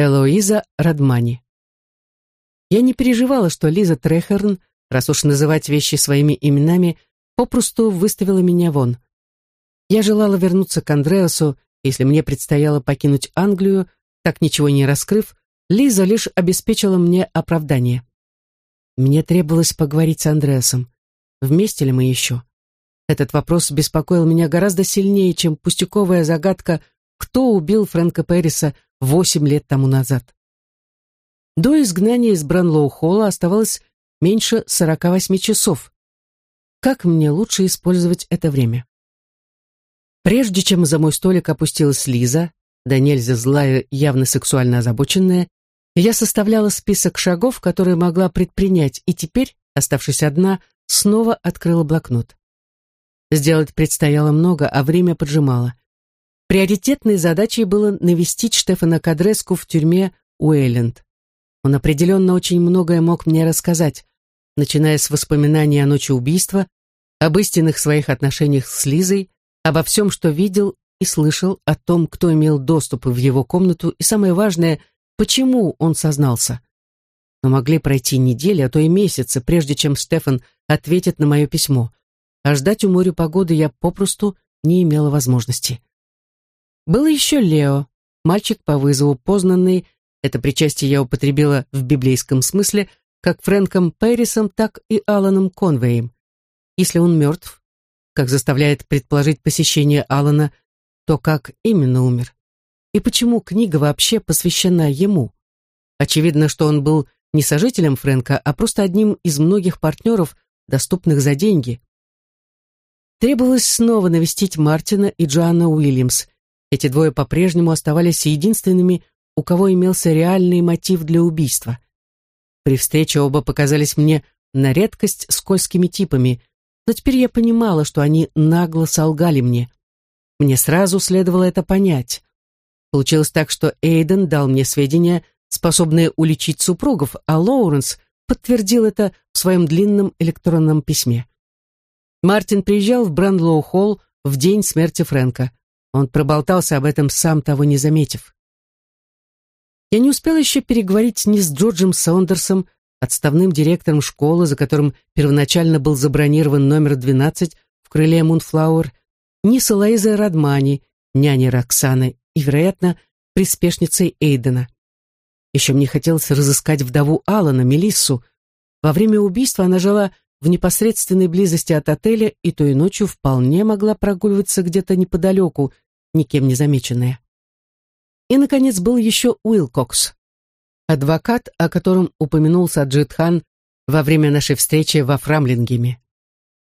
Элоиза Радмани. Я не переживала, что Лиза Трехерн, раз уж называть вещи своими именами, попросту выставила меня вон. Я желала вернуться к Андреасу, если мне предстояло покинуть Англию, так ничего не раскрыв, Лиза лишь обеспечила мне оправдание. Мне требовалось поговорить с Андреасом. Вместе ли мы еще? Этот вопрос беспокоил меня гораздо сильнее, чем пустяковая загадка, кто убил Фрэнка Перриса восемь лет тому назад. До изгнания из Бранлоу-холла оставалось меньше 48 часов. Как мне лучше использовать это время? Прежде чем за мой столик опустилась Лиза, да нельзя злая, явно сексуально озабоченная, я составляла список шагов, которые могла предпринять, и теперь, оставшись одна, снова открыла блокнот. Сделать предстояло много, а время поджимало. Приоритетной задачей было навестить Штефана Кадреску в тюрьме Уэйленд. Он определенно очень многое мог мне рассказать, начиная с воспоминаний о ночи убийства, об истинных своих отношениях с Лизой, обо всем, что видел и слышал, о том, кто имел доступ в его комнату, и самое важное, почему он сознался. Но могли пройти недели, а то и месяцы, прежде чем Стефан ответит на мое письмо, а ждать у моря погоды я попросту не имела возможности. Был еще Лео, мальчик по вызову познанный, это причастие я употребила в библейском смысле, как Фрэнком Пэрисом, так и Аланом Конвеем. Если он мертв, как заставляет предположить посещение Алана, то как именно умер? И почему книга вообще посвящена ему? Очевидно, что он был не сожителем Фрэнка, а просто одним из многих партнеров, доступных за деньги. Требовалось снова навестить Мартина и Джоанна Уильямс, эти двое по-прежнему оставались единственными, у кого имелся реальный мотив для убийства. При встрече оба показались мне на редкость скользкими типами, но теперь я понимала, что они нагло солгали мне. Мне сразу следовало это понять. Получилось так, что Эйден дал мне сведения, способные уличить супругов, а Лоуренс подтвердил это в своем длинном электронном письме. Мартин приезжал в Брандлоу-холл в день смерти Фрэнка. Он проболтался об этом, сам того не заметив. Я не успела еще переговорить ни с Джорджем Сондерсом, отставным директором школы, за которым первоначально был забронирован номер 12 в крыле Мунфлауэр, ни с Элоизой Радмани, няней Роксаны и, вероятно, приспешницей Эйдена. Еще мне хотелось разыскать вдову Алана, Мелиссу. Во время убийства она жила в непосредственной близости от отеля и той ночью вполне могла прогуливаться где-то неподалеку, никем не замеченная. И, наконец, был еще Уилкокс, адвокат, о котором упомянул Саджид Хан во время нашей встречи во Фрамлингеме.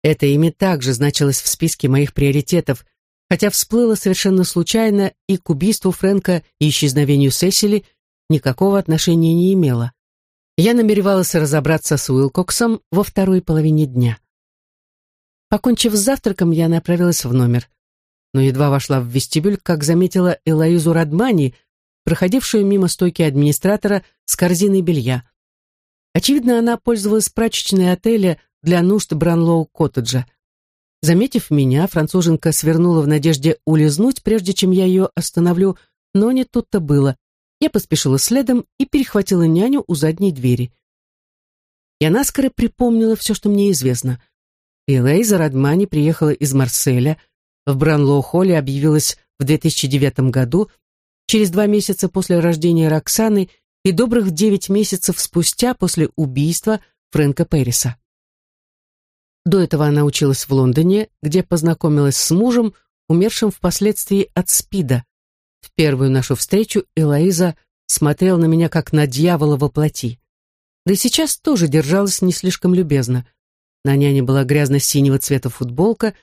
Это имя также значилось в списке моих приоритетов, хотя всплыло совершенно случайно и к убийству Фрэнка и исчезновению Сесили никакого отношения не имело. Я намеревалась разобраться с Уилкоксом во второй половине дня. Покончив с завтраком, я направилась в номер. Но едва вошла в вестибюль, как заметила Элоизу Радмани, проходившую мимо стойки администратора с корзиной белья. Очевидно, она пользовалась прачечной отеля для нужд Бранлоу-коттеджа. Заметив меня, француженка свернула в надежде улизнуть, прежде чем я ее остановлю, но не тут-то было. Я поспешила следом и перехватила няню у задней двери. Я наскоро припомнила все, что мне известно. Элейза Радмани приехала из Марселя, в Бранлоу-холле объявилась в 2009 году, через два месяца после рождения Роксаны и добрых девять месяцев спустя после убийства Фрэнка Перриса. До этого она училась в Лондоне, где познакомилась с мужем, умершим впоследствии от СПИДа. В первую нашу встречу Элоиза смотрела на меня как на дьявола во плоти. Да и сейчас тоже держалась не слишком любезно. На няне была грязно-синего цвета футболка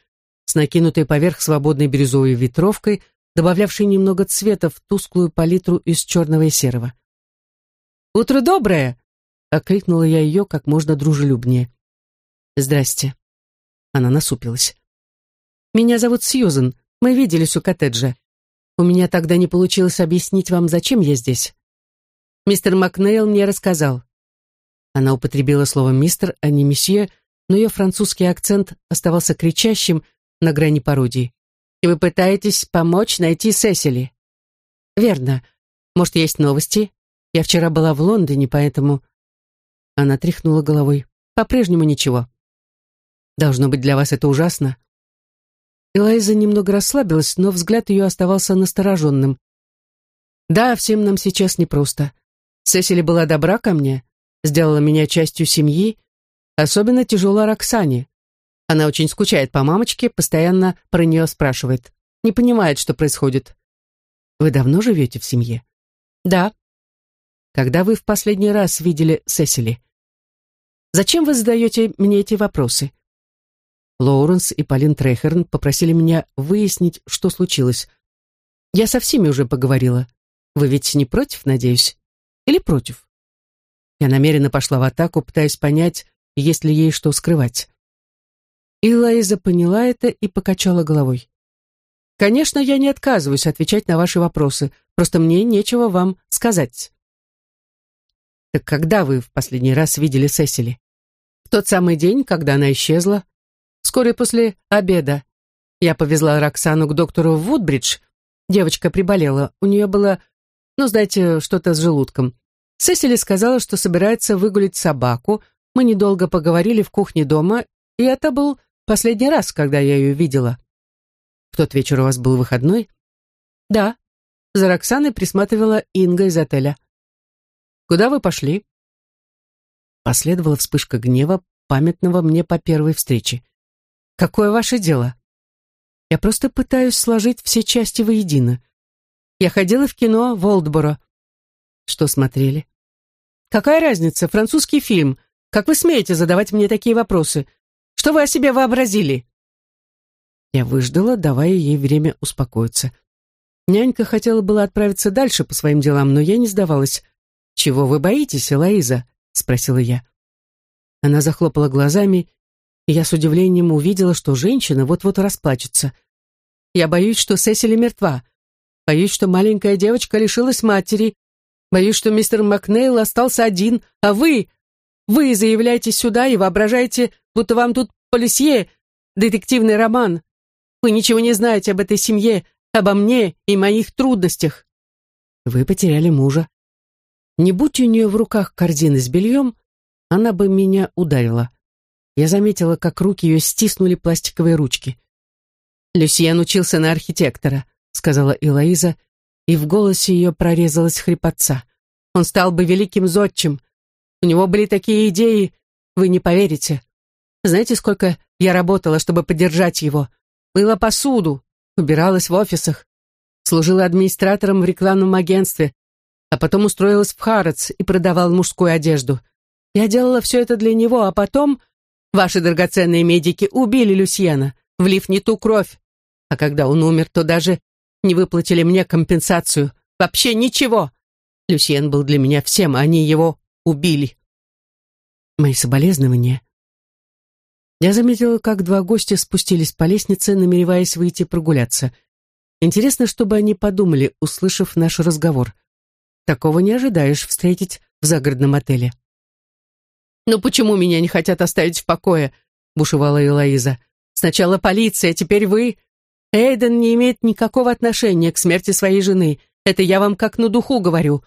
с накинутой поверх свободной бирюзовой ветровкой, добавлявшей немного цвета в тусклую палитру из черного и серого. «Утро доброе!» — окликнула я ее как можно дружелюбнее. «Здрасте». Она насупилась. «Меня зовут Сьюзен. Мы виделись у коттеджа. У меня тогда не получилось объяснить вам, зачем я здесь. Мистер Макнейл мне рассказал. Она употребила слово «мистер», а не «месье», но ее французский акцент оставался кричащим на грани пародии. «И вы пытаетесь помочь найти Сесили?» «Верно. Может, есть новости? Я вчера была в Лондоне, поэтому...» Она тряхнула головой. «По-прежнему ничего. Должно быть, для вас это ужасно». Элайза немного расслабилась, но взгляд ее оставался настороженным. «Да, всем нам сейчас непросто. Сесили была добра ко мне, сделала меня частью семьи. Особенно тяжело Роксане. Она очень скучает по мамочке, постоянно про нее спрашивает. Не понимает, что происходит. Вы давно живете в семье? Да. Когда вы в последний раз видели Сесили? Зачем вы задаете мне эти вопросы? Лоуренс и Полин Трехерн попросили меня выяснить, что случилось. Я со всеми уже поговорила. Вы ведь не против, надеюсь? Или против? Я намеренно пошла в атаку, пытаясь понять, есть ли ей что скрывать. И Лаиза поняла это и покачала головой. «Конечно, я не отказываюсь отвечать на ваши вопросы, просто мне нечего вам сказать». «Так когда вы в последний раз видели Сесили?» «В тот самый день, когда она исчезла. Вскоре после обеда. Я повезла Роксану к доктору в Вудбридж. Девочка приболела. У нее было, ну, знаете, что-то с желудком. Сесили сказала, что собирается выгулить собаку. Мы недолго поговорили в кухне дома, и это был последний раз, когда я ее видела. В тот вечер у вас был выходной? Да. За Роксаной присматривала Инга из отеля. Куда вы пошли? Последовала вспышка гнева, памятного мне по первой встрече. Какое ваше дело? Я просто пытаюсь сложить все части воедино. Я ходила в кино в Олдборо. Что смотрели? Какая разница, французский фильм. Как вы смеете задавать мне такие вопросы? Что вы о себе вообразили?» Я выждала, давая ей время успокоиться. Нянька хотела было отправиться дальше по своим делам, но я не сдавалась. «Чего вы боитесь, Элоиза?» — спросила я. Она захлопала глазами, и я с удивлением увидела, что женщина вот-вот расплачется. «Я боюсь, что Сесили мертва. Боюсь, что маленькая девочка лишилась матери. Боюсь, что мистер Макнейл остался один, а вы... Вы заявляетесь сюда и воображаете, будто вам тут полисье, детективный роман. Вы ничего не знаете об этой семье, обо мне и моих трудностях. Вы потеряли мужа. Не будь у нее в руках корзины с бельем, она бы меня ударила. Я заметила, как руки ее стиснули пластиковые ручки. «Люсьен учился на архитектора», — сказала Элоиза, и в голосе ее прорезалась хрипотца. «Он стал бы великим зодчим, у него были такие идеи, вы не поверите. Знаете, сколько я работала, чтобы поддержать его? Мыла посуду, убиралась в офисах, служила администратором в рекламном агентстве, а потом устроилась в Харатс и продавала мужскую одежду. Я делала все это для него, а потом ваши драгоценные медики убили Люсьена, влив не ту кровь. А когда он умер, то даже не выплатили мне компенсацию. Вообще ничего. Люсьен был для меня всем, а они его убили. Мои соболезнования. Я заметила, как два гостя спустились по лестнице, намереваясь выйти прогуляться. Интересно, что бы они подумали, услышав наш разговор. Такого не ожидаешь встретить в загородном отеле. «Ну почему меня не хотят оставить в покое?» — бушевала Элоиза. «Сначала полиция, теперь вы. Эйден не имеет никакого отношения к смерти своей жены. Это я вам как на духу говорю.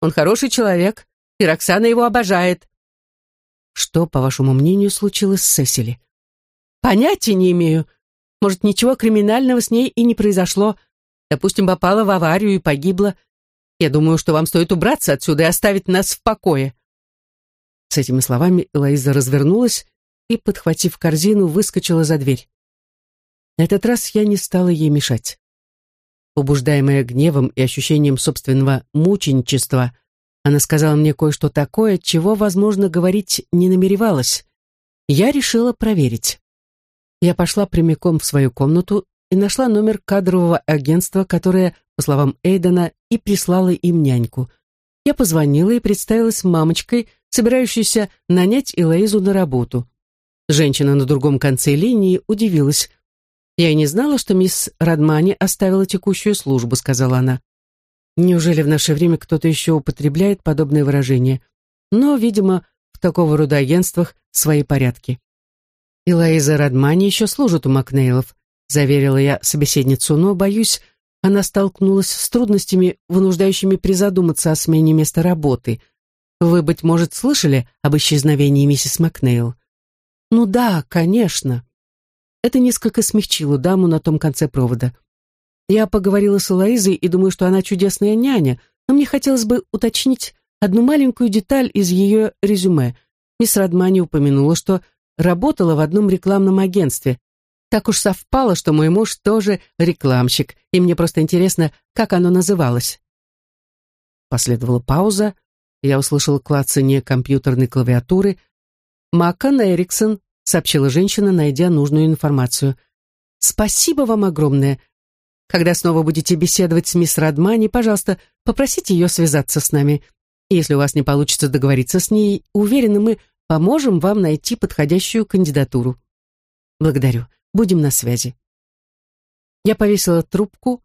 Он хороший человек, и Роксана его обожает. Что, по вашему мнению, случилось с Сесили? Понятия не имею. Может, ничего криминального с ней и не произошло. Допустим, попала в аварию и погибла. Я думаю, что вам стоит убраться отсюда и оставить нас в покое. С этими словами Элоиза развернулась и, подхватив корзину, выскочила за дверь. На этот раз я не стала ей мешать. Побуждаемая гневом и ощущением собственного мученичества, она сказала мне кое-что такое, чего, возможно, говорить не намеревалась. Я решила проверить. Я пошла прямиком в свою комнату и нашла номер кадрового агентства, которое, по словам Эйдена, и прислала им няньку. Я позвонила и представилась мамочкой, собирающейся нанять Элоизу на работу. Женщина на другом конце линии удивилась. «Я и не знала, что мисс Радмани оставила текущую службу», — сказала она. Неужели в наше время кто-то еще употребляет подобные выражения? Но, видимо, в такого рода агентствах свои порядки. И Лаиза Радмани еще служит у Макнейлов, заверила я собеседницу, но, боюсь, она столкнулась с трудностями, вынуждающими призадуматься о смене места работы. Вы, быть может, слышали об исчезновении миссис Макнейл? Ну да, конечно. Это несколько смягчило даму на том конце провода. Я поговорила с Элоизой и думаю, что она чудесная няня, но мне хотелось бы уточнить одну маленькую деталь из ее резюме. Мисс Радмани упомянула, что работала в одном рекламном агентстве. Так уж совпало, что мой муж тоже рекламщик, и мне просто интересно, как оно называлось. Последовала пауза, я услышала клацание компьютерной клавиатуры. «Маккан Эриксон», — сообщила женщина, найдя нужную информацию. «Спасибо вам огромное. Когда снова будете беседовать с мисс Радмани, пожалуйста, попросите ее связаться с нами. Если у вас не получится договориться с ней, уверены, мы поможем вам найти подходящую кандидатуру. Благодарю. Будем на связи. Я повесила трубку,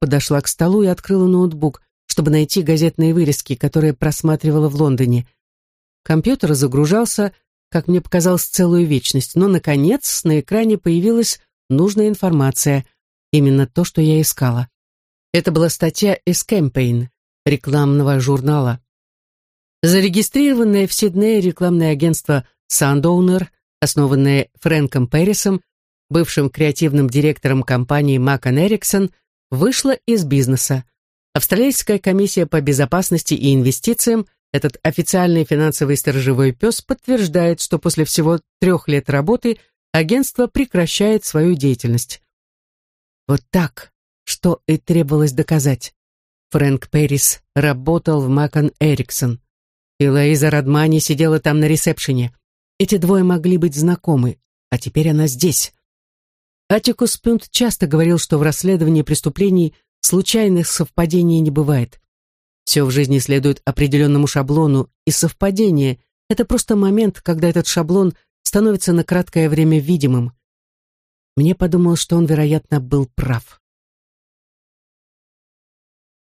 подошла к столу и открыла ноутбук, чтобы найти газетные вырезки, которые просматривала в Лондоне. Компьютер загружался, как мне показалось, целую вечность, но, наконец, на экране появилась нужная информация, именно то, что я искала. Это была статья из Campaign, рекламного журнала. Зарегистрированное в Сиднее рекламное агентство Sundowner, основанное Фрэнком Перрисом, бывшим креативным директором компании Макон Эриксон, вышло из бизнеса. Австралийская комиссия по безопасности и инвестициям, этот официальный финансовый сторожевой пес, подтверждает, что после всего трех лет работы агентство прекращает свою деятельность. Вот так, что и требовалось доказать. Фрэнк Перрис работал в Макон Эриксон. И Лоиза Радмани сидела там на ресепшене. Эти двое могли быть знакомы, а теперь она здесь. Атикус Пюнт часто говорил, что в расследовании преступлений случайных совпадений не бывает. Все в жизни следует определенному шаблону, и совпадение — это просто момент, когда этот шаблон становится на краткое время видимым. Мне подумал, что он, вероятно, был прав.